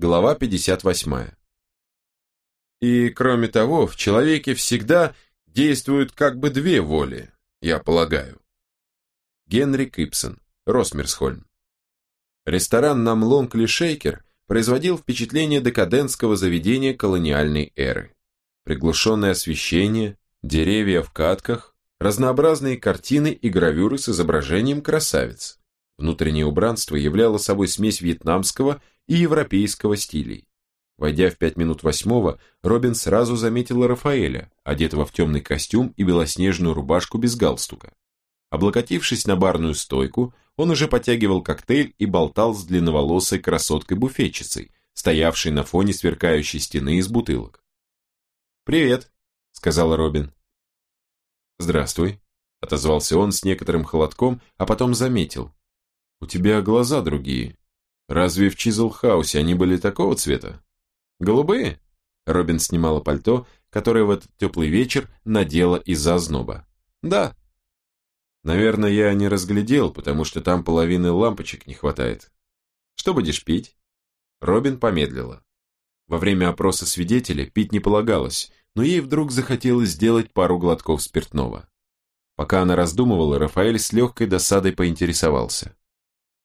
Глава 58. И кроме того, в человеке всегда действуют как бы две воли, я полагаю. Генри Кипсон, Росмерсхольм. Ресторан на Млонкли Шейкер производил впечатление декадентского заведения колониальной эры. Приглушенное освещение, деревья в катках, разнообразные картины и гравюры с изображением красавиц. Внутреннее убранство являло собой смесь вьетнамского и европейского стилей. Войдя в пять минут восьмого, Робин сразу заметила Рафаэля, одетого в темный костюм и белоснежную рубашку без галстука. Облокотившись на барную стойку, он уже потягивал коктейль и болтал с длинноволосой красоткой-буфетчицей, стоявшей на фоне сверкающей стены из бутылок. «Привет», — сказала Робин. «Здравствуй», — отозвался он с некоторым холодком, а потом заметил. «У тебя глаза другие. Разве в Чизлхаусе они были такого цвета?» «Голубые?» Робин снимала пальто, которое в этот теплый вечер надела из-за озноба. «Да». «Наверное, я не разглядел, потому что там половины лампочек не хватает. Что будешь пить?» Робин помедлила. Во время опроса свидетеля пить не полагалось, но ей вдруг захотелось сделать пару глотков спиртного. Пока она раздумывала, Рафаэль с легкой досадой поинтересовался.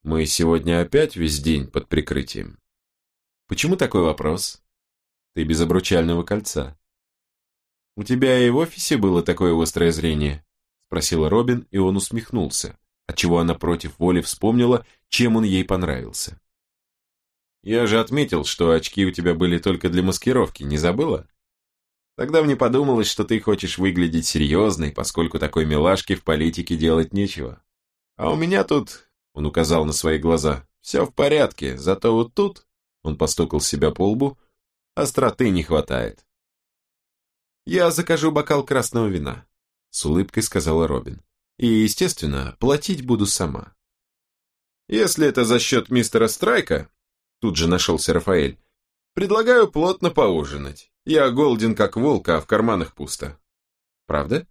«Мы сегодня опять весь день под прикрытием?» «Почему такой вопрос?» Ты без обручального кольца. У тебя и в офисе было такое острое зрение? Спросила Робин, и он усмехнулся, отчего она против воли вспомнила, чем он ей понравился. Я же отметил, что очки у тебя были только для маскировки, не забыла? Тогда мне подумалось, что ты хочешь выглядеть серьезной, поскольку такой милашки в политике делать нечего. А у меня тут, он указал на свои глаза, все в порядке, зато вот тут, он постукал себя по лбу, остроты не хватает. «Я закажу бокал красного вина», — с улыбкой сказала Робин. «И, естественно, платить буду сама». «Если это за счет мистера Страйка», — тут же нашелся Рафаэль, «предлагаю плотно поужинать. Я голден как волк, а в карманах пусто». «Правда?»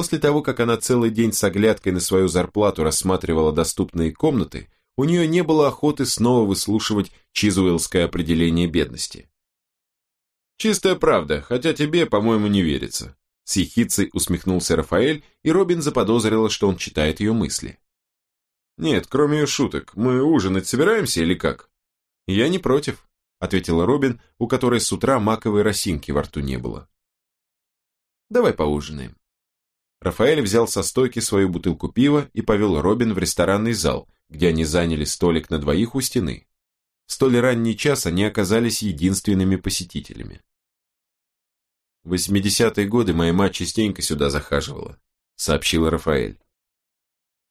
После того, как она целый день с оглядкой на свою зарплату рассматривала доступные комнаты, у нее не было охоты снова выслушивать чизуэллское определение бедности. «Чистая правда, хотя тебе, по-моему, не верится», с ехицей усмехнулся Рафаэль, и Робин заподозрила, что он читает ее мысли. «Нет, кроме шуток, мы ужинать собираемся или как?» «Я не против», — ответила Робин, у которой с утра маковой росинки во рту не было. «Давай поужинаем». Рафаэль взял со стойки свою бутылку пива и повел Робин в ресторанный зал, где они заняли столик на двоих у стены. В столь ранний час они оказались единственными посетителями. В 80-е годы моя мать частенько сюда захаживала, сообщила Рафаэль.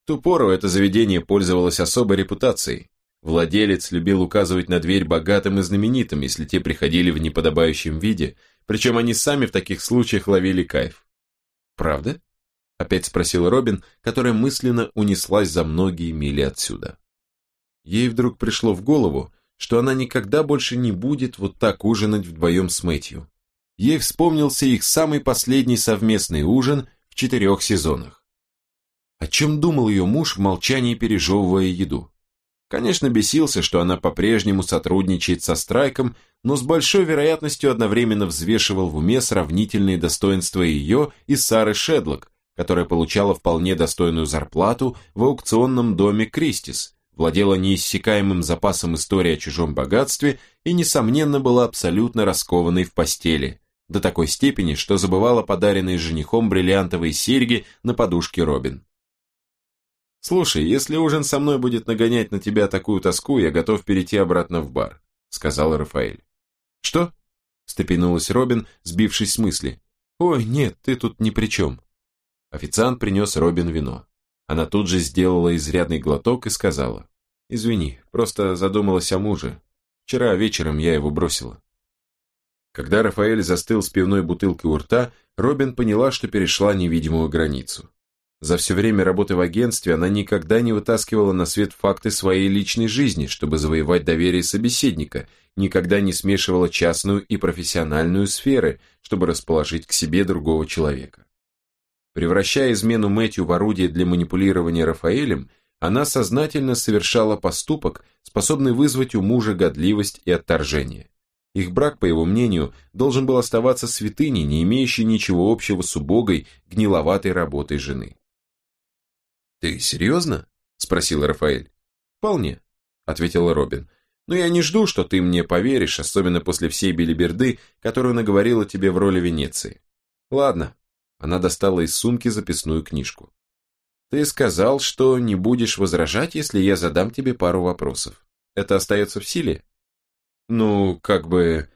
В ту пору это заведение пользовалось особой репутацией. Владелец любил указывать на дверь богатым и знаменитым, если те приходили в неподобающем виде, причем они сами в таких случаях ловили кайф. Правда? Опять спросил Робин, которая мысленно унеслась за многие мили отсюда. Ей вдруг пришло в голову, что она никогда больше не будет вот так ужинать вдвоем с Мэтью. Ей вспомнился их самый последний совместный ужин в четырех сезонах. О чем думал ее муж в молчании, пережевывая еду? Конечно, бесился, что она по-прежнему сотрудничает со Страйком, но с большой вероятностью одновременно взвешивал в уме сравнительные достоинства ее и Сары Шедлок, которая получала вполне достойную зарплату в аукционном доме Кристис, владела неиссякаемым запасом истории о чужом богатстве и, несомненно, была абсолютно раскованной в постели, до такой степени, что забывала подаренные женихом бриллиантовые серьги на подушке Робин. «Слушай, если ужин со мной будет нагонять на тебя такую тоску, я готов перейти обратно в бар», — сказал Рафаэль. «Что?» — степенулась Робин, сбившись с мысли. «Ой, нет, ты тут ни при чем». Официант принес Робин вино. Она тут же сделала изрядный глоток и сказала. «Извини, просто задумалась о муже. Вчера вечером я его бросила». Когда Рафаэль застыл с пивной бутылкой у рта, Робин поняла, что перешла невидимую границу. За все время работы в агентстве она никогда не вытаскивала на свет факты своей личной жизни, чтобы завоевать доверие собеседника, никогда не смешивала частную и профессиональную сферы, чтобы расположить к себе другого человека. Превращая измену Мэтью в орудие для манипулирования Рафаэлем, она сознательно совершала поступок, способный вызвать у мужа годливость и отторжение. Их брак, по его мнению, должен был оставаться святыней, не имеющей ничего общего с убогой, гниловатой работой жены. «Ты серьезно?» – спросил Рафаэль. «Вполне», – ответила Робин. «Но я не жду, что ты мне поверишь, особенно после всей белиберды, которую наговорила тебе в роли Венеции. Ладно». Она достала из сумки записную книжку. «Ты сказал, что не будешь возражать, если я задам тебе пару вопросов. Это остается в силе?» Ну, как бы...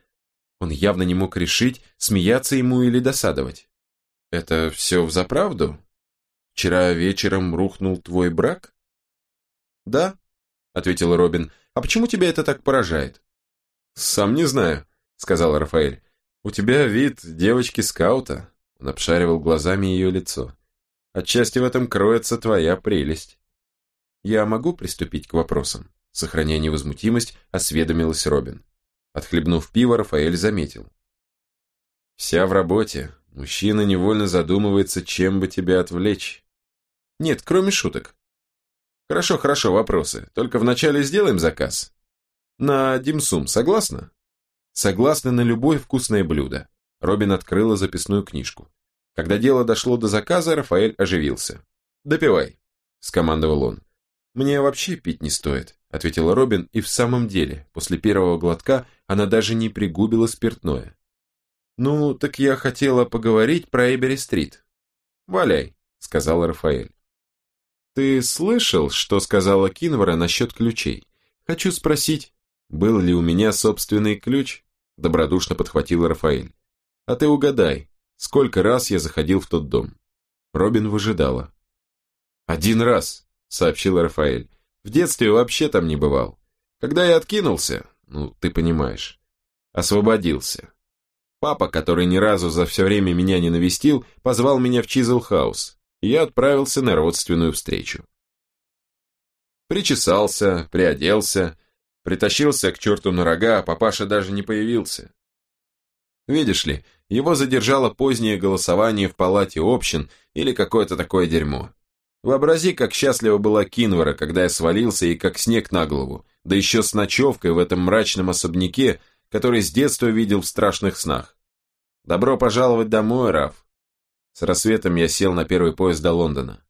Он явно не мог решить, смеяться ему или досадовать. Это все взаправду? Вчера вечером рухнул твой брак? Да, ответил Робин. А почему тебя это так поражает? Сам не знаю, сказал Рафаэль. У тебя вид девочки-скаута. Он обшаривал глазами ее лицо. Отчасти в этом кроется твоя прелесть. Я могу приступить к вопросам? Сохраняя невозмутимость, осведомилась Робин. Отхлебнув пиво, Рафаэль заметил. «Вся в работе. Мужчина невольно задумывается, чем бы тебя отвлечь. Нет, кроме шуток. Хорошо, хорошо, вопросы. Только вначале сделаем заказ. На димсум, согласна? Согласна на любое вкусное блюдо. Робин открыла записную книжку. Когда дело дошло до заказа, Рафаэль оживился. «Допивай», — скомандовал он. «Мне вообще пить не стоит», — ответила Робин, и в самом деле, после первого глотка она даже не пригубила спиртное. «Ну, так я хотела поговорить про Эбери-стрит». «Валяй», — сказал Рафаэль. «Ты слышал, что сказала Кинвара насчет ключей? Хочу спросить, был ли у меня собственный ключ?» Добродушно подхватил Рафаэль. «А ты угадай, сколько раз я заходил в тот дом?» Робин выжидала. «Один раз», сообщил Рафаэль. В детстве вообще там не бывал. Когда я откинулся, ну, ты понимаешь, освободился. Папа, который ни разу за все время меня не навестил, позвал меня в Чизлхаус, и я отправился на родственную встречу. Причесался, приоделся, притащился к черту на рога, а папаша даже не появился. Видишь ли, его задержало позднее голосование в палате общин или какое-то такое дерьмо. Вообрази, как счастлива была Кинвара, когда я свалился и как снег на голову, да еще с ночевкой в этом мрачном особняке, который с детства видел в страшных снах. Добро пожаловать домой, Раф. С рассветом я сел на первый поезд до Лондона.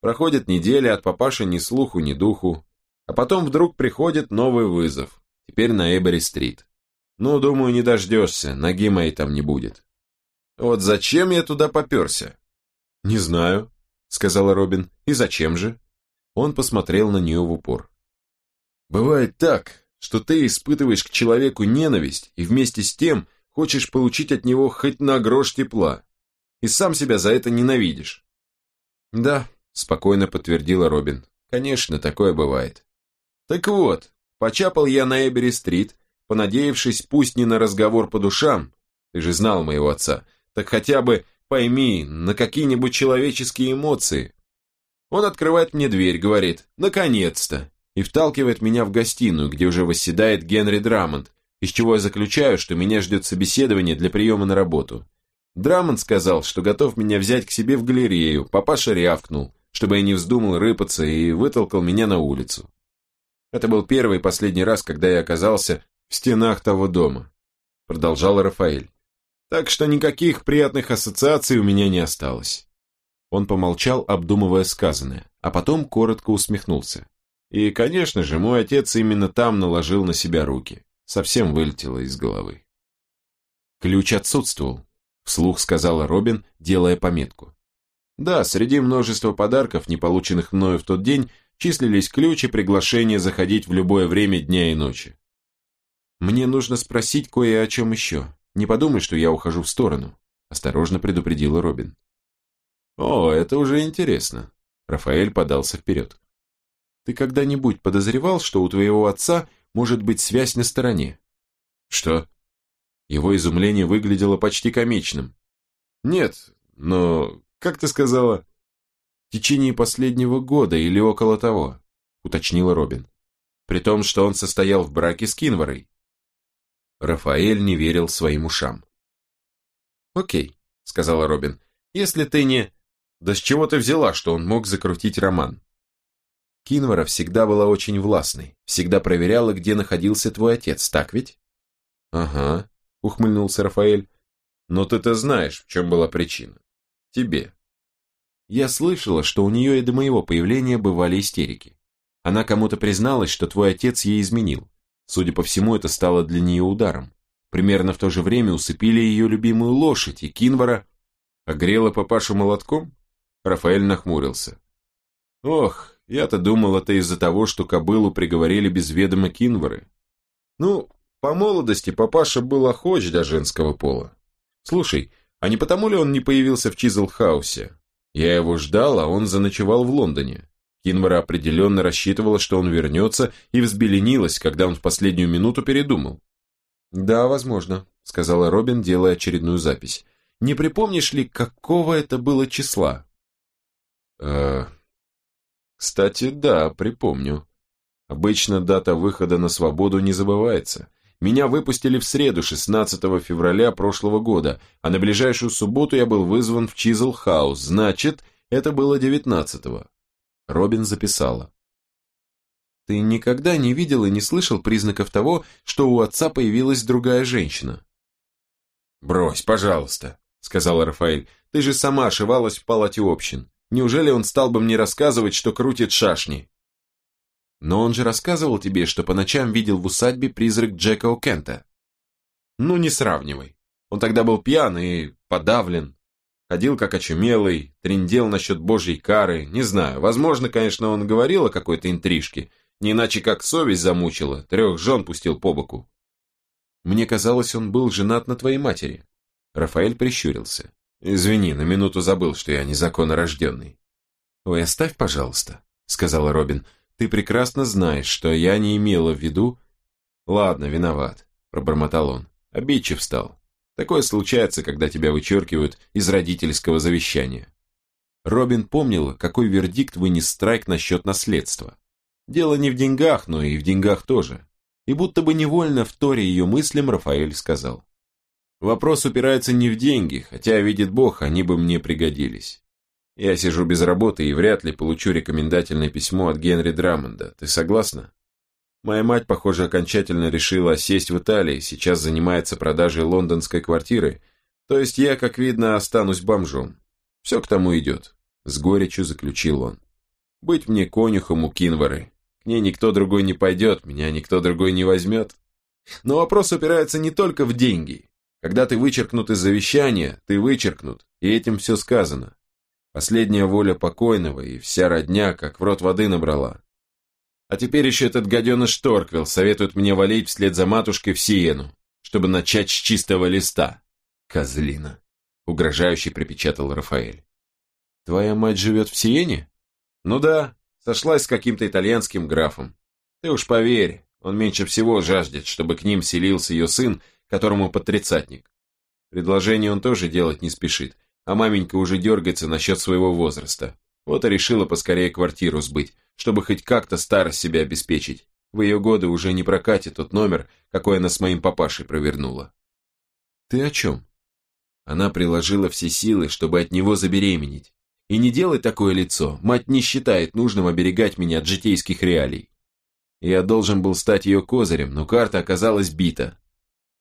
Проходит неделя, от папаши ни слуху, ни духу. А потом вдруг приходит новый вызов. Теперь на Эбери-стрит. Ну, думаю, не дождешься, ноги моей там не будет. Вот зачем я туда поперся? Не знаю, сказала Робин. «И зачем же?» Он посмотрел на нее в упор. «Бывает так, что ты испытываешь к человеку ненависть и вместе с тем хочешь получить от него хоть на грош тепла, и сам себя за это ненавидишь». «Да», — спокойно подтвердила Робин. «Конечно, такое бывает». «Так вот, почапал я на Эбери-стрит, понадеявшись пусть не на разговор по душам, ты же знал моего отца, так хотя бы Пойми, на какие-нибудь человеческие эмоции. Он открывает мне дверь, говорит «наконец-то» и вталкивает меня в гостиную, где уже восседает Генри Драмонд, из чего я заключаю, что меня ждет собеседование для приема на работу. Драмонд сказал, что готов меня взять к себе в галерею, папаша рявкнул, чтобы я не вздумал рыпаться и вытолкал меня на улицу. Это был первый и последний раз, когда я оказался в стенах того дома. Продолжал Рафаэль. Так что никаких приятных ассоциаций у меня не осталось. Он помолчал, обдумывая сказанное, а потом коротко усмехнулся. И, конечно же, мой отец именно там наложил на себя руки. Совсем вылетело из головы. Ключ отсутствовал, вслух сказала Робин, делая пометку. Да, среди множества подарков, не полученных мною в тот день, числились ключ и приглашение заходить в любое время дня и ночи. Мне нужно спросить кое о чем еще. Не подумай, что я ухожу в сторону», – осторожно предупредила Робин. «О, это уже интересно». Рафаэль подался вперед. «Ты когда-нибудь подозревал, что у твоего отца может быть связь на стороне?» «Что?» Его изумление выглядело почти комичным. «Нет, но, как ты сказала?» «В течение последнего года или около того», — уточнила Робин. «При том, что он состоял в браке с Кинварой. Рафаэль не верил своим ушам. «Окей», — сказала Робин, — «если ты не...» «Да с чего ты взяла, что он мог закрутить роман?» Кинвара всегда была очень властной, всегда проверяла, где находился твой отец, так ведь? Ага, ухмыльнулся Рафаэль. Но ты-то знаешь, в чем была причина. Тебе. Я слышала, что у нее и до моего появления бывали истерики. Она кому-то призналась, что твой отец ей изменил. Судя по всему, это стало для нее ударом. Примерно в то же время усыпили ее любимую лошадь, и Кинвара огрела папашу молотком? Рафаэль нахмурился. Ох, я-то думал, это из-за того, что кобылу приговорили без ведома Кинвары. Ну, по молодости папаша был охоч до женского пола. Слушай, а не потому ли он не появился в Чизлхаусе? Я его ждал, а он заночевал в Лондоне. Кинвара определенно рассчитывала, что он вернется, и взбеленилась, когда он в последнюю минуту передумал. «Да, возможно», — сказала Робин, делая очередную запись. «Не припомнишь ли, какого это было числа?» «Э, кстати, да, припомню. Обычно дата выхода на свободу не забывается. Меня выпустили в среду, 16 февраля прошлого года, а на ближайшую субботу я был вызван в Чизл-хаус, значит, это было 19-го. Робин записала. «Ты никогда не видел и не слышал признаков того, что у отца появилась другая женщина?» «Брось, пожалуйста», — сказал Рафаэль. «Ты же сама ошивалась в палате общин. Неужели он стал бы мне рассказывать, что крутит шашни?» «Но он же рассказывал тебе, что по ночам видел в усадьбе призрак Джека О'Кента». «Ну, не сравнивай. Он тогда был пьян и подавлен. Ходил как очумелый, трендел насчет божьей кары, не знаю, возможно, конечно, он говорил о какой-то интрижке, не иначе как совесть замучила, трех жен пустил по боку. Мне казалось, он был женат на твоей матери. Рафаэль прищурился. Извини, на минуту забыл, что я незаконно рожденный. Ой, оставь, пожалуйста, сказала Робин. Ты прекрасно знаешь, что я не имела в виду... Ладно, виноват, пробормотал он. Обидчив стал. Такое случается, когда тебя вычеркивают из родительского завещания. Робин помнила, какой вердикт вынес Страйк насчет наследства. Дело не в деньгах, но и в деньгах тоже. И будто бы невольно в торе ее мыслям Рафаэль сказал. Вопрос упирается не в деньги, хотя, видит Бог, они бы мне пригодились. Я сижу без работы и вряд ли получу рекомендательное письмо от Генри Драмонда. Ты согласна? Моя мать, похоже, окончательно решила сесть в Италии, сейчас занимается продажей лондонской квартиры, то есть я, как видно, останусь бомжом. Все к тому идет, с горечью заключил он. Быть мне конюхом у Кинвары. К ней никто другой не пойдет, меня никто другой не возьмет. Но вопрос упирается не только в деньги. Когда ты вычеркнут из завещания, ты вычеркнут, и этим все сказано. Последняя воля покойного, и вся родня, как в рот воды набрала. А теперь еще этот гаденыш Торквилл советует мне валить вслед за матушкой в Сиену, чтобы начать с чистого листа. Козлина. Угрожающе припечатал Рафаэль. Твоя мать живет в Сиене? Ну да, сошлась с каким-то итальянским графом. Ты уж поверь, он меньше всего жаждет, чтобы к ним селился ее сын, которому под тридцатник. Предложение он тоже делать не спешит, а маменька уже дергается насчет своего возраста. Вот и решила поскорее квартиру сбыть, чтобы хоть как-то старость себя обеспечить. В ее годы уже не прокатит тот номер, какой она с моим папашей провернула. Ты о чем? Она приложила все силы, чтобы от него забеременеть. И не делай такое лицо, мать не считает нужным оберегать меня от житейских реалий. Я должен был стать ее козырем, но карта оказалась бита.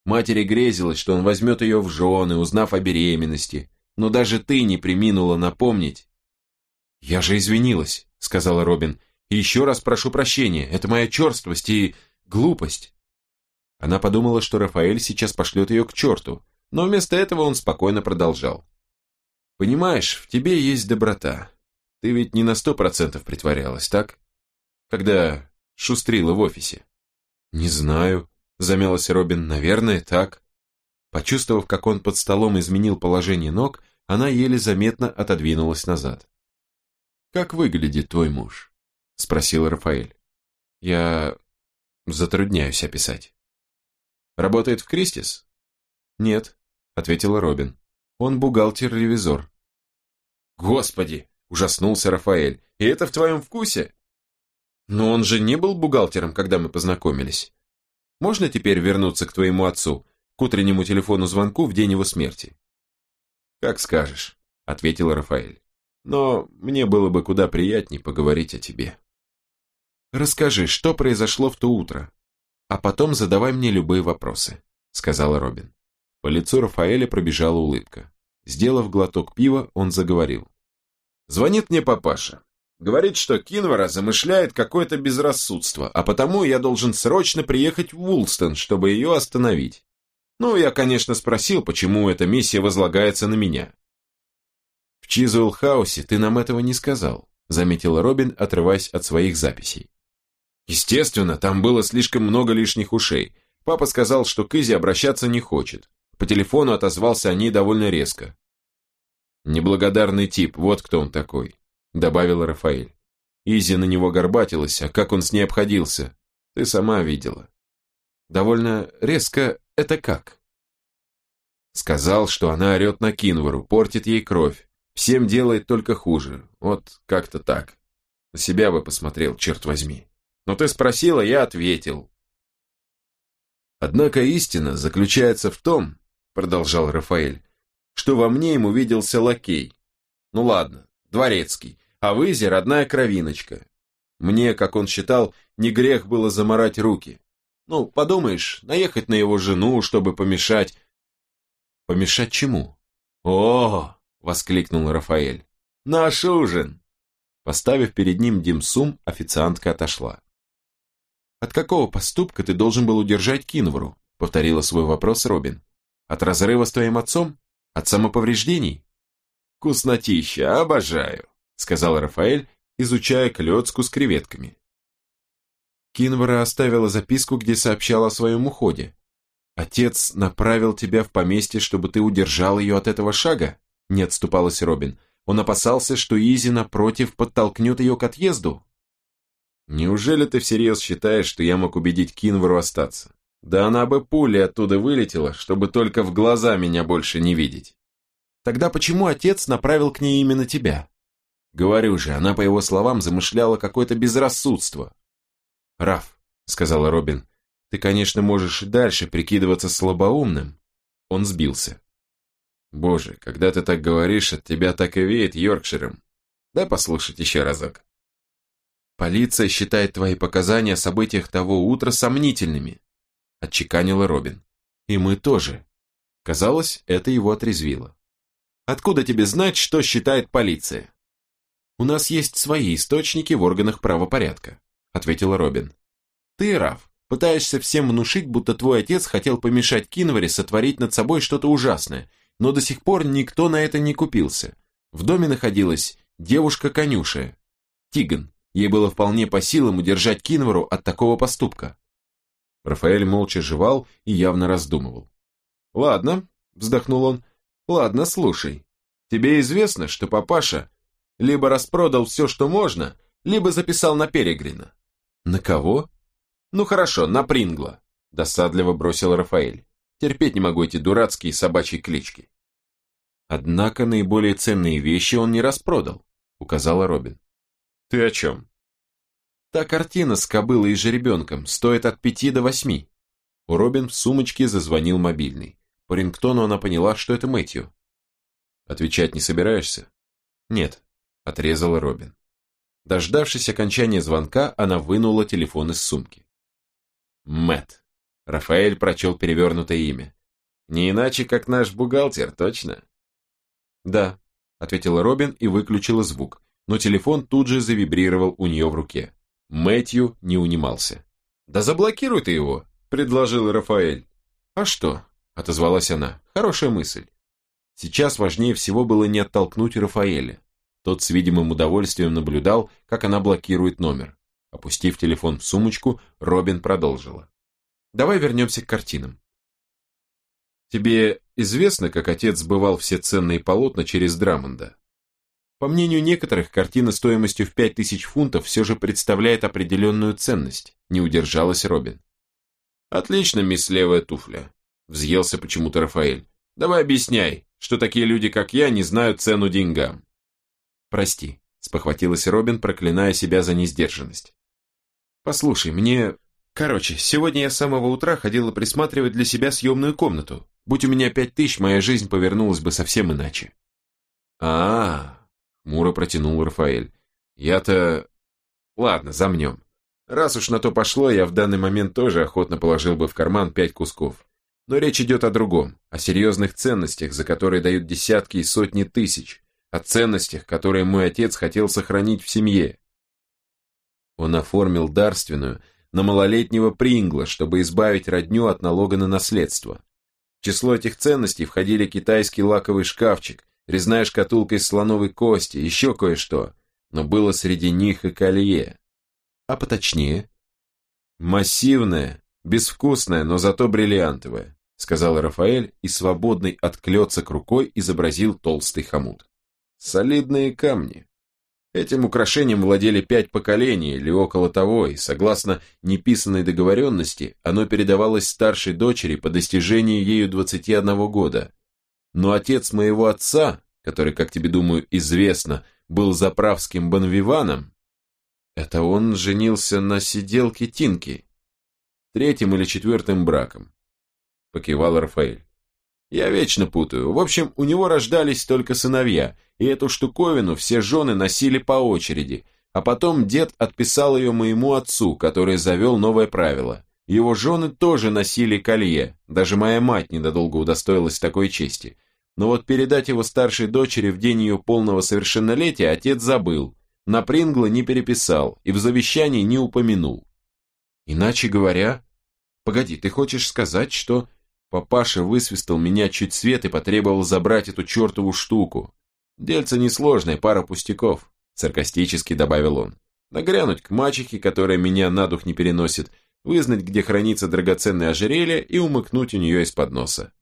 Матери грезилось, что он возьмет ее в жены, узнав о беременности, но даже ты не приминула напомнить. «Я же извинилась», — сказала Робин, и еще раз прошу прощения, это моя черствость и глупость. Она подумала, что Рафаэль сейчас пошлет ее к черту, но вместо этого он спокойно продолжал. Понимаешь, в тебе есть доброта. Ты ведь не на сто процентов притворялась, так? Когда шустрила в офисе. Не знаю, замялась Робин, наверное, так. Почувствовав, как он под столом изменил положение ног, она еле заметно отодвинулась назад. «Как выглядит твой муж?» — спросил Рафаэль. «Я затрудняюсь описать». «Работает в Кристис?» «Нет», — ответила Робин. «Он бухгалтер-ревизор». «Господи!» — ужаснулся Рафаэль. «И это в твоем вкусе?» «Но он же не был бухгалтером, когда мы познакомились. Можно теперь вернуться к твоему отцу, к утреннему телефону звонку в день его смерти?» «Как скажешь», — ответил Рафаэль. «Но мне было бы куда приятнее поговорить о тебе». «Расскажи, что произошло в то утро, а потом задавай мне любые вопросы», — сказала Робин. По лицу Рафаэля пробежала улыбка. Сделав глоток пива, он заговорил. «Звонит мне папаша. Говорит, что Кинвара замышляет какое-то безрассудство, а потому я должен срочно приехать в Вулстон, чтобы ее остановить. Ну, я, конечно, спросил, почему эта миссия возлагается на меня. В Чизуэлл-хаусе ты нам этого не сказал, заметила Робин, отрываясь от своих записей. Естественно, там было слишком много лишних ушей. Папа сказал, что к обращаться не хочет. По телефону отозвался о ней довольно резко. Неблагодарный тип, вот кто он такой, добавил Рафаэль. Изи на него горбатилась, а как он с ней обходился, ты сама видела. Довольно резко это как? Сказал, что она орет на Кинвору, портит ей кровь, всем делает только хуже, вот как-то так. На себя бы посмотрел, черт возьми. Но ты спросила, я ответил. Однако истина заключается в том, продолжал Рафаэль, что во мне ему виделся лакей. Ну ладно, дворецкий, а в Изе родная кровиночка. Мне, как он считал, не грех было заморать руки. Ну, подумаешь, наехать на его жену, чтобы помешать... Помешать чему? О, воскликнул Рафаэль. Наш ужин! Поставив перед ним димсум, официантка отошла. «От какого поступка ты должен был удержать Кинвру?» повторила свой вопрос Робин. «От разрыва с твоим отцом? От самоповреждений?» «Вкуснотища, обожаю», сказал Рафаэль, изучая клетку с креветками. Кинвара оставила записку, где сообщала о своем уходе. «Отец направил тебя в поместье, чтобы ты удержал ее от этого шага?» Не отступалась Робин. Он опасался, что Изи, напротив, подтолкнет ее к отъезду. Неужели ты всерьез считаешь, что я мог убедить Кинвару остаться? Да она бы пулей оттуда вылетела, чтобы только в глаза меня больше не видеть. Тогда почему отец направил к ней именно тебя? Говорю же, она, по его словам, замышляла какое-то безрассудство. Раф, сказала Робин, ты, конечно, можешь и дальше прикидываться слабоумным. Он сбился. Боже, когда ты так говоришь, от тебя так и веет Йоркширом. Дай послушать еще разок. «Полиция считает твои показания о событиях того утра сомнительными», – отчеканила Робин. «И мы тоже». Казалось, это его отрезвило. «Откуда тебе знать, что считает полиция?» «У нас есть свои источники в органах правопорядка», – ответила Робин. «Ты, Раф, пытаешься всем внушить, будто твой отец хотел помешать Кинваре сотворить над собой что-то ужасное, но до сих пор никто на это не купился. В доме находилась девушка-конюшая, Тиган, Ей было вполне по силам удержать Кинвару от такого поступка. Рафаэль молча жевал и явно раздумывал. «Ладно», — вздохнул он, — «ладно, слушай. Тебе известно, что папаша либо распродал все, что можно, либо записал на Перегрина». «На кого?» «Ну хорошо, на Прингла», — досадливо бросил Рафаэль. «Терпеть не могу эти дурацкие собачьи клички». «Однако наиболее ценные вещи он не распродал», — указала Робин. «Ты о чем?» «Та картина с кобылой и жеребенком стоит от пяти до восьми». У Робин в сумочке зазвонил мобильный. По рингтону она поняла, что это Мэтью. «Отвечать не собираешься?» «Нет», — отрезала Робин. Дождавшись окончания звонка, она вынула телефон из сумки. Мэт. Рафаэль прочел перевернутое имя. «Не иначе, как наш бухгалтер, точно?» «Да», — ответила Робин и выключила звук, но телефон тут же завибрировал у нее в руке. Мэтью не унимался. «Да заблокируй ты его», — предложил Рафаэль. «А что?» — отозвалась она. «Хорошая мысль». Сейчас важнее всего было не оттолкнуть Рафаэля. Тот с видимым удовольствием наблюдал, как она блокирует номер. Опустив телефон в сумочку, Робин продолжила. «Давай вернемся к картинам. Тебе известно, как отец сбывал все ценные полотна через Драмонда? По мнению некоторых, картина стоимостью в 5000 фунтов все же представляет определенную ценность, не удержалась Робин. Отлично, мисс Левая туфля, взъелся почему-то Рафаэль. Давай объясняй, что такие люди, как я, не знают цену деньгам. Прости, спохватилась Робин, проклиная себя за несдержанность. Послушай, мне... Короче, сегодня я с самого утра ходила присматривать для себя съемную комнату. Будь у меня пять тысяч, моя жизнь повернулась бы совсем иначе. А, -а, -а Мура протянул Рафаэль. «Я-то...» «Ладно, замнем. Раз уж на то пошло, я в данный момент тоже охотно положил бы в карман пять кусков. Но речь идет о другом, о серьезных ценностях, за которые дают десятки и сотни тысяч, о ценностях, которые мой отец хотел сохранить в семье. Он оформил дарственную на малолетнего Прингла, чтобы избавить родню от налога на наследство. В число этих ценностей входили китайский лаковый шкафчик, резная шкатулка из слоновой кости, еще кое-что, но было среди них и колье. А поточнее? Массивное, безвкусное, но зато бриллиантовое, сказал Рафаэль и свободный от клёцок рукой изобразил толстый хомут. Солидные камни. Этим украшением владели пять поколений или около того, и согласно неписанной договоренности, оно передавалось старшей дочери по достижении ею 21 года. Но отец моего отца, который, как тебе думаю, известно, был заправским банвиваном, это он женился на сиделке Тинки, третьим или четвертым браком, покивал Рафаэль. Я вечно путаю. В общем, у него рождались только сыновья, и эту штуковину все жены носили по очереди, а потом дед отписал ее моему отцу, который завел новое правило. Его жены тоже носили колье, даже моя мать недолго удостоилась такой чести. Но вот передать его старшей дочери в день ее полного совершеннолетия отец забыл, на Прингла не переписал и в завещании не упомянул. Иначе говоря... Погоди, ты хочешь сказать, что... Папаша высвистал меня чуть свет и потребовал забрать эту чертову штуку. Дельце несложное, пара пустяков, саркастически добавил он. Нагрянуть к мачехе, которая меня на дух не переносит, вызнать, где хранится драгоценное ожерелье и умыкнуть у нее из-под носа.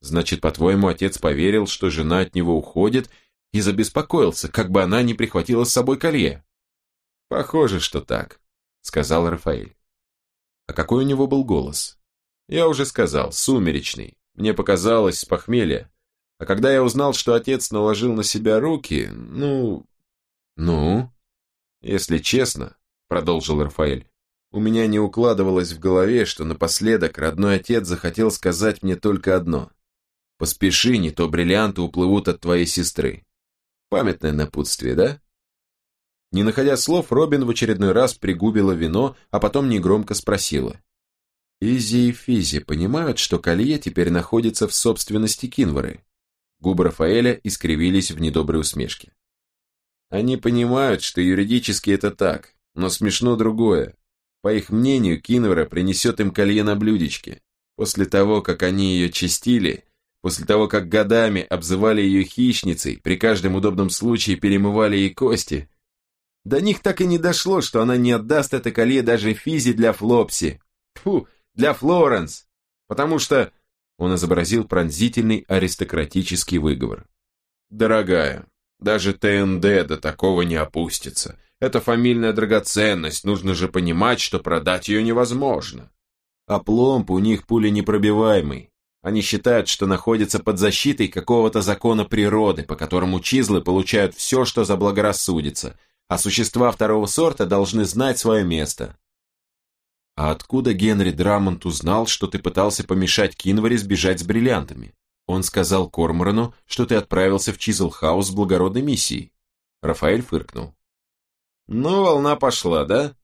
Значит, по-твоему, отец поверил, что жена от него уходит, и забеспокоился, как бы она не прихватила с собой колье. Похоже, что так, сказал Рафаэль. А какой у него был голос? Я уже сказал, сумеречный. Мне показалось с похмелья. А когда я узнал, что отец наложил на себя руки, ну... Ну? Если честно, продолжил Рафаэль, у меня не укладывалось в голове, что напоследок родной отец захотел сказать мне только одно. Поспеши, не то бриллианты уплывут от твоей сестры. Памятное напутствие, да? Не находя слов, Робин в очередной раз пригубила вино, а потом негромко спросила. Изи и Физи понимают, что колье теперь находится в собственности Кинвары. Губы Рафаэля искривились в недоброй усмешке. Они понимают, что юридически это так, но смешно другое. По их мнению, Кинвара принесет им колье на блюдечке. После того, как они ее чистили, После того, как годами обзывали ее хищницей, при каждом удобном случае перемывали ей кости, до них так и не дошло, что она не отдаст это колье даже Физи для Флопси. Фу, для Флоренс. Потому что... Он изобразил пронзительный аристократический выговор. «Дорогая, даже ТНД до такого не опустится. Это фамильная драгоценность, нужно же понимать, что продать ее невозможно. А пломб у них пули непробиваемый, они считают, что находятся под защитой какого-то закона природы, по которому чизлы получают все, что заблагорассудится, а существа второго сорта должны знать свое место. А откуда Генри Драмонт узнал, что ты пытался помешать Кинваре сбежать с бриллиантами? Он сказал Корморану, что ты отправился в Чизлхаус с благородной миссией. Рафаэль фыркнул. Ну, волна пошла, да?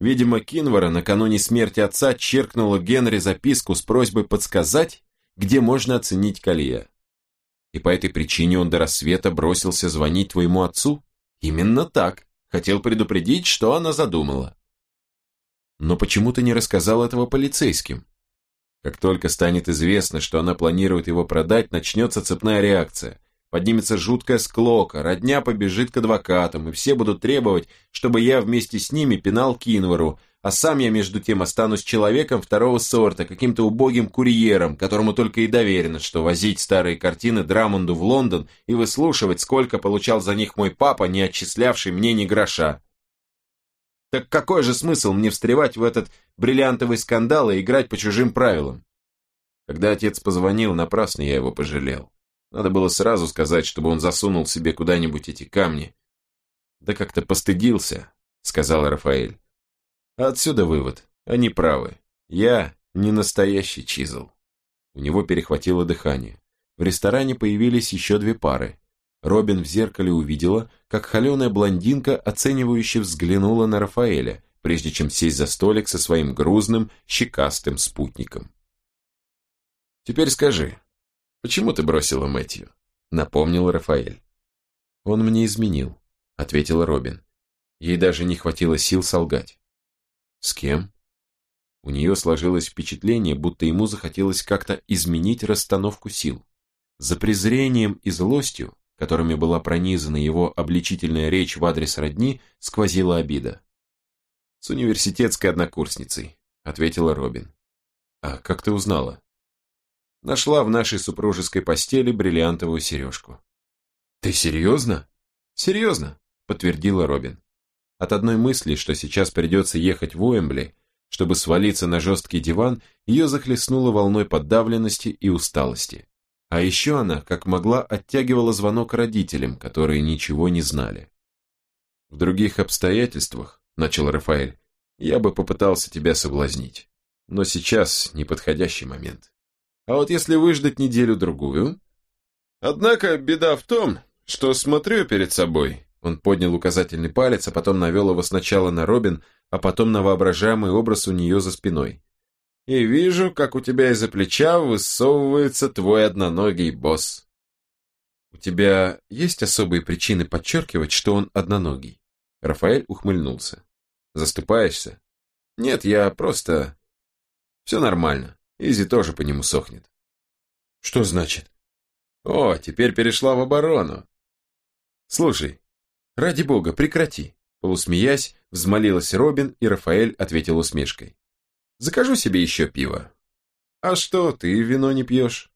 Видимо, Кинвара накануне смерти отца черкнула Генри записку с просьбой подсказать, где можно оценить колье. И по этой причине он до рассвета бросился звонить твоему отцу? Именно так. Хотел предупредить, что она задумала. Но почему ты не рассказал этого полицейским? Как только станет известно, что она планирует его продать, начнется цепная реакция. Поднимется жуткая склока, родня побежит к адвокатам, и все будут требовать, чтобы я вместе с ними пинал Кинвару, а сам я между тем останусь человеком второго сорта, каким-то убогим курьером, которому только и доверено, что возить старые картины Драмонду в Лондон и выслушивать, сколько получал за них мой папа, не отчислявший мне ни гроша. Так какой же смысл мне встревать в этот бриллиантовый скандал и играть по чужим правилам? Когда отец позвонил, напрасно я его пожалел. Надо было сразу сказать, чтобы он засунул себе куда-нибудь эти камни. Да как-то постыдился, сказал Рафаэль. Отсюда вывод. Они правы. Я не настоящий чизл. У него перехватило дыхание. В ресторане появились еще две пары. Робин в зеркале увидела, как холеная блондинка оценивающе взглянула на Рафаэля, прежде чем сесть за столик со своим грузным, щекастым спутником. «Теперь скажи, почему ты бросила Мэтью?» — напомнил Рафаэль. «Он мне изменил», — ответила Робин. Ей даже не хватило сил солгать. «С кем?» У нее сложилось впечатление, будто ему захотелось как-то изменить расстановку сил. За презрением и злостью, которыми была пронизана его обличительная речь в адрес родни, сквозила обида. «С университетской однокурсницей», — ответила Робин. «А как ты узнала?» Нашла в нашей супружеской постели бриллиантовую сережку. «Ты серьезно?» «Серьезно», — подтвердила Робин. От одной мысли, что сейчас придется ехать в Уэмбли, чтобы свалиться на жесткий диван, ее захлестнуло волной подавленности и усталости. А еще она, как могла, оттягивала звонок родителям, которые ничего не знали. В других обстоятельствах, начал Рафаэль, я бы попытался тебя соблазнить. Но сейчас неподходящий момент. А вот если выждать неделю-другую... Однако беда в том, что смотрю перед собой. Он поднял указательный палец, а потом навел его сначала на Робин, а потом на воображаемый образ у нее за спиной. И вижу, как у тебя из-за плеча высовывается твой одноногий босс. У тебя есть особые причины подчеркивать, что он одноногий? Рафаэль ухмыльнулся. Заступаешься? Нет, я просто... Все нормально. Изи тоже по нему сохнет. Что значит? О, теперь перешла в оборону. Слушай, ради бога, прекрати. Полусмеясь, взмолилась Робин, и Рафаэль ответил усмешкой. «Закажу себе еще пиво». «А что, ты вино не пьешь?»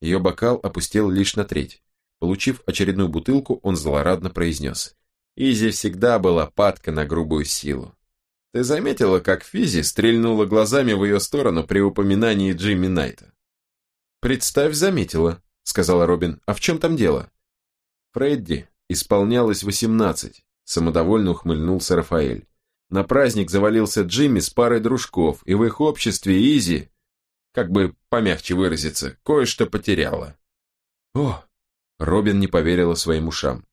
Ее бокал опустел лишь на треть. Получив очередную бутылку, он злорадно произнес. Изи всегда была падка на грубую силу. Ты заметила, как Физи стрельнула глазами в ее сторону при упоминании Джимми Найта? «Представь, заметила», — сказала Робин. «А в чем там дело?» Фредди исполнялось восемнадцать, Самодовольно ухмыльнулся Рафаэль. На праздник завалился Джимми с парой дружков, и в их обществе Изи, как бы помягче выразиться, кое-что потеряла. О! Робин не поверила своим ушам.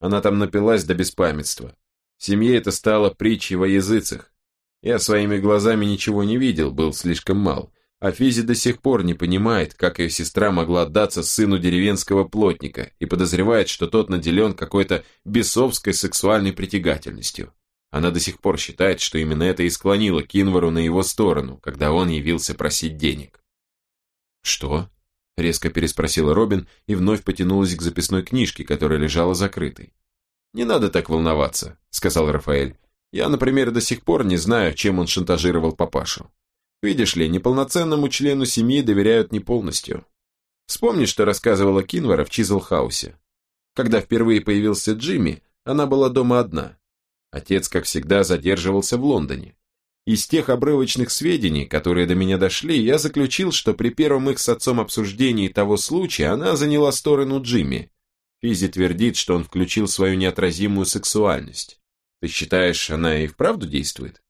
Она там напилась до беспамятства. В семье это стало притчей во языцах. Я своими глазами ничего не видел, был слишком мал. А Физи до сих пор не понимает, как ее сестра могла отдаться сыну деревенского плотника и подозревает, что тот наделен какой-то бесовской сексуальной притягательностью. Она до сих пор считает, что именно это и склонило Кинвару на его сторону, когда он явился просить денег. «Что?» – резко переспросила Робин и вновь потянулась к записной книжке, которая лежала закрытой. «Не надо так волноваться», – сказал Рафаэль. «Я, например, до сих пор не знаю, чем он шантажировал папашу. Видишь ли, неполноценному члену семьи доверяют не полностью. Вспомни, что рассказывала Кинвара в Чизлхаусе. Когда впервые появился Джимми, она была дома одна. Отец, как всегда, задерживался в Лондоне. Из тех обрывочных сведений, которые до меня дошли, я заключил, что при первом их с отцом обсуждении того случая она заняла сторону Джимми. Физи твердит, что он включил свою неотразимую сексуальность. Ты считаешь, она и вправду действует?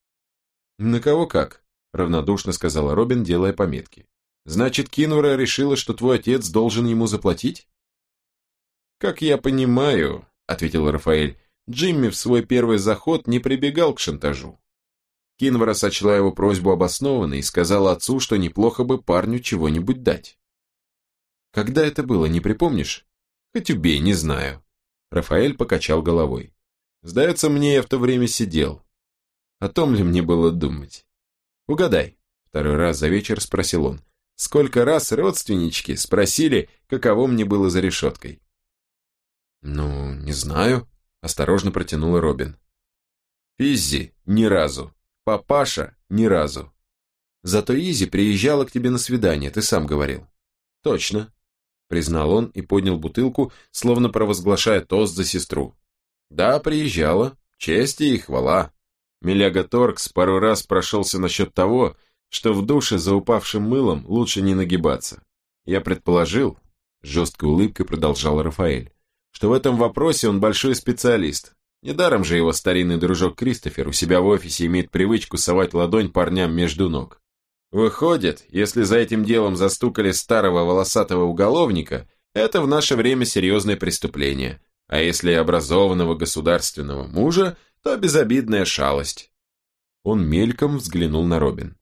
На кого как? равнодушно сказала Робин, делая пометки. Значит, Кинура решила, что твой отец должен ему заплатить? Как я понимаю, ответил Рафаэль, Джимми в свой первый заход не прибегал к шантажу. Кинвара сочла его просьбу обоснованной и сказала отцу, что неплохо бы парню чего-нибудь дать. Когда это было, не припомнишь? Хоть убей, не знаю. Рафаэль покачал головой. Сдается мне, я в то время сидел. О том ли мне было думать? «Угадай», — второй раз за вечер спросил он, «сколько раз родственнички спросили, каково мне было за решеткой?» «Ну, не знаю», — осторожно протянула Робин. «Иззи ни разу. Папаша ни разу. Зато Изи приезжала к тебе на свидание, ты сам говорил». «Точно», — признал он и поднял бутылку, словно провозглашая тост за сестру. «Да, приезжала. Честь и хвала. Миляга Торкс пару раз прошелся насчет того, что в душе за упавшим мылом лучше не нагибаться. Я предположил, жесткой улыбкой продолжал Рафаэль, что в этом вопросе он большой специалист. Недаром же его старинный дружок Кристофер у себя в офисе имеет привычку совать ладонь парням между ног. Выходит, если за этим делом застукали старого волосатого уголовника, это в наше время серьезное преступление, а если образованного государственного мужа – то безобидная шалость. Он мельком взглянул на Робин.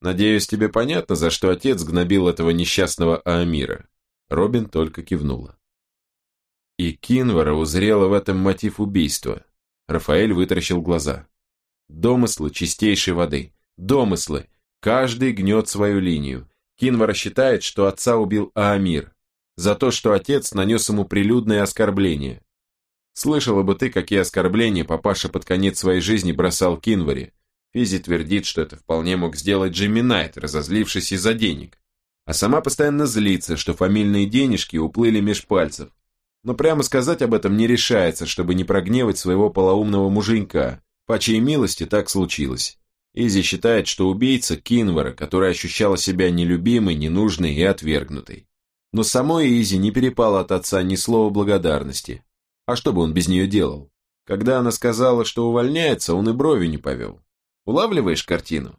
«Надеюсь, тебе понятно, за что отец гнобил этого несчастного Аамира?» Робин только кивнула. И Кинвара узрела в этом мотив убийства. Рафаэль вытаращил глаза. Домыслы чистейшей воды. Домыслы. Каждый гнет свою линию. Кинвара считает, что отца убил Аамир. За то, что отец нанес ему прилюдное оскорбление. Слышала бы ты, какие оскорбления папаша под конец своей жизни бросал Кинваре. Физзи твердит, что это вполне мог сделать Джимми Найт, разозлившись из-за денег. А сама постоянно злится, что фамильные денежки уплыли меж пальцев. Но прямо сказать об этом не решается, чтобы не прогневать своего полоумного муженька, по чьей милости так случилось. Иззи считает, что убийца Кинвара, которая ощущала себя нелюбимой, ненужной и отвергнутой. Но самой Иззи не перепало от отца ни слова благодарности. А что бы он без нее делал? Когда она сказала, что увольняется, он и брови не повел. Улавливаешь картину?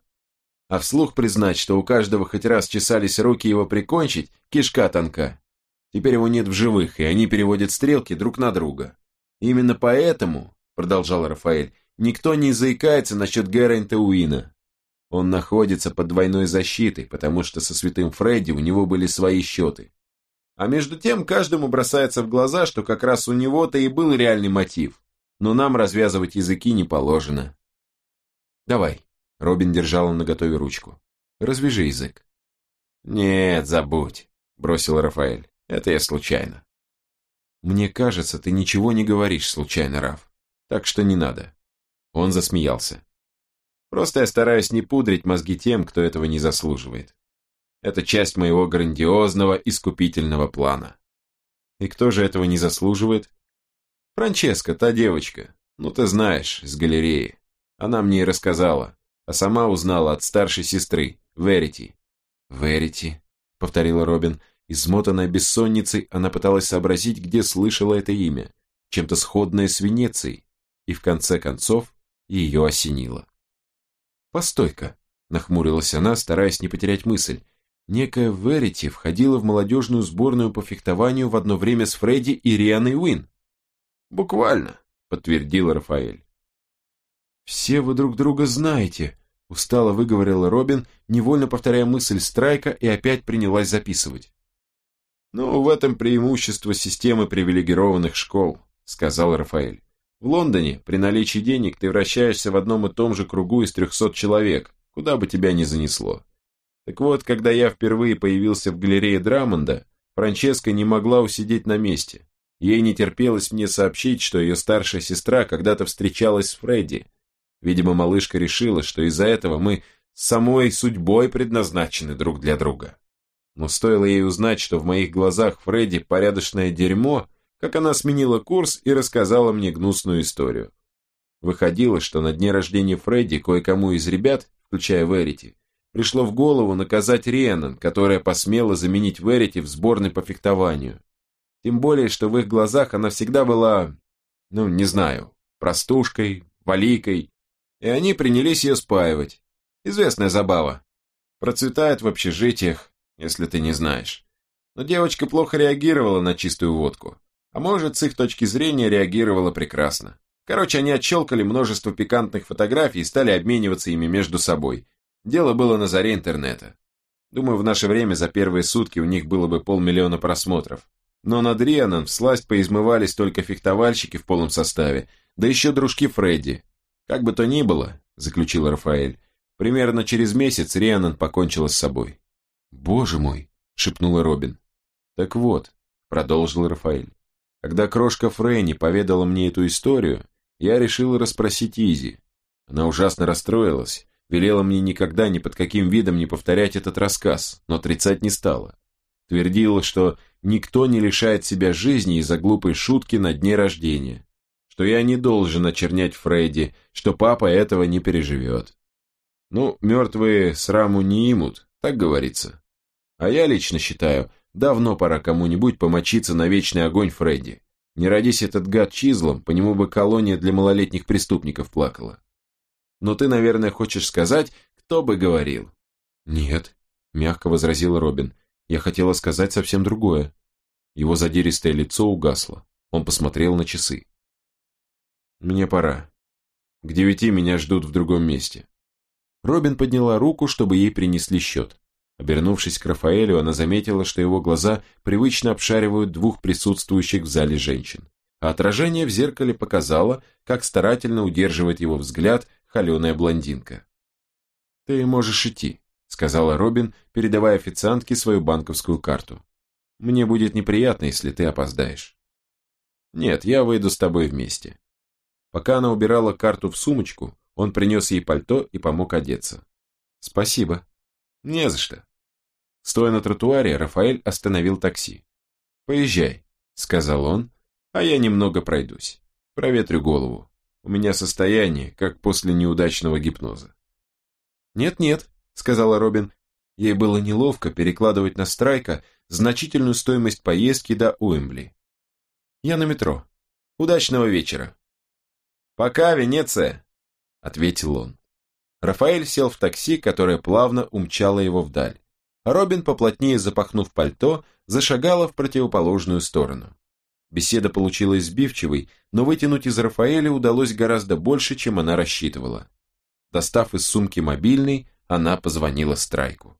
А вслух признать, что у каждого хоть раз чесались руки его прикончить, кишка тонка. Теперь его нет в живых, и они переводят стрелки друг на друга. Именно поэтому, продолжал Рафаэль, никто не заикается насчет Гэррента Уина. Он находится под двойной защитой, потому что со святым Фредди у него были свои счеты. А между тем, каждому бросается в глаза, что как раз у него-то и был реальный мотив. Но нам развязывать языки не положено. Давай. Робин держал на готове ручку. Развяжи язык. Нет, забудь, бросил Рафаэль. Это я случайно. Мне кажется, ты ничего не говоришь случайно, Раф. Так что не надо. Он засмеялся. Просто я стараюсь не пудрить мозги тем, кто этого не заслуживает. Это часть моего грандиозного искупительного плана. И кто же этого не заслуживает? Франческа, та девочка. Ну, ты знаешь, с галереи. Она мне и рассказала, а сама узнала от старшей сестры, Верити. Верити, повторила Робин. Измотанная бессонницей, она пыталась сообразить, где слышала это имя, чем-то сходное с Венецией, и в конце концов ее осенило. «Постой-ка», — нахмурилась она, стараясь не потерять мысль, Некая Верити входила в молодежную сборную по фехтованию в одно время с Фредди и Рианой Уин. «Буквально», — подтвердил Рафаэль. «Все вы друг друга знаете», — устало выговорила Робин, невольно повторяя мысль Страйка и опять принялась записывать. «Ну, в этом преимущество системы привилегированных школ», — сказал Рафаэль. «В Лондоне при наличии денег ты вращаешься в одном и том же кругу из трехсот человек, куда бы тебя ни занесло. Так вот, когда я впервые появился в галерее Драмонда, Франческа не могла усидеть на месте. Ей не терпелось мне сообщить, что ее старшая сестра когда-то встречалась с Фредди. Видимо, малышка решила, что из-за этого мы самой судьбой предназначены друг для друга. Но стоило ей узнать, что в моих глазах Фредди порядочное дерьмо, как она сменила курс и рассказала мне гнусную историю. Выходило, что на дне рождения Фредди кое-кому из ребят, включая Верити, пришло в голову наказать Риэннон, которая посмела заменить Верити в сборной по фехтованию. Тем более, что в их глазах она всегда была, ну, не знаю, простушкой, валикой, и они принялись ее спаивать. Известная забава. Процветает в общежитиях, если ты не знаешь. Но девочка плохо реагировала на чистую водку. А может, с их точки зрения реагировала прекрасно. Короче, они отщелкали множество пикантных фотографий и стали обмениваться ими между собой, Дело было на заре интернета. Думаю, в наше время за первые сутки у них было бы полмиллиона просмотров. Но над Рианом всласть поизмывались только фехтовальщики в полном составе, да еще дружки Фредди. Как бы то ни было, заключил Рафаэль, примерно через месяц Рианон покончила с собой. «Боже мой!» — шепнула Робин. «Так вот», — продолжил Рафаэль, «когда крошка Фрейни поведала мне эту историю, я решил расспросить Изи. Она ужасно расстроилась, Велела мне никогда ни под каким видом не повторять этот рассказ, но отрицать не стала. Твердила, что никто не лишает себя жизни из-за глупой шутки на дне рождения, что я не должен очернять Фредди, что папа этого не переживет. Ну, мертвые сраму не имут, так говорится. А я лично считаю, давно пора кому-нибудь помочиться на вечный огонь Фредди. Не родись этот гад чизлом, по нему бы колония для малолетних преступников плакала но ты, наверное, хочешь сказать, кто бы говорил». «Нет», — мягко возразил Робин, — «я хотела сказать совсем другое». Его задиристое лицо угасло. Он посмотрел на часы. «Мне пора. К девяти меня ждут в другом месте. Робин подняла руку, чтобы ей принесли счет. Обернувшись к Рафаэлю, она заметила, что его глаза привычно обшаривают двух присутствующих в зале женщин. А отражение в зеркале показало, как старательно удерживает его взгляд холеная блондинка. «Ты можешь идти», — сказала Робин, передавая официантке свою банковскую карту. «Мне будет неприятно, если ты опоздаешь». «Нет, я выйду с тобой вместе». Пока она убирала карту в сумочку, он принес ей пальто и помог одеться. «Спасибо». «Не за что». Стоя на тротуаре, Рафаэль остановил такси. «Поезжай», — сказал он, — «а я немного пройдусь. Проветрю голову. У меня состояние, как после неудачного гипноза». «Нет-нет», — сказала Робин. Ей было неловко перекладывать на Страйка значительную стоимость поездки до Уэмбли. «Я на метро. Удачного вечера». «Пока, Венеция», — ответил он. Рафаэль сел в такси, которое плавно умчало его вдаль. Робин, поплотнее запахнув пальто, зашагала в противоположную сторону. Беседа получилась сбивчивой, но вытянуть из Рафаэля удалось гораздо больше, чем она рассчитывала. Достав из сумки мобильный, она позвонила Страйку.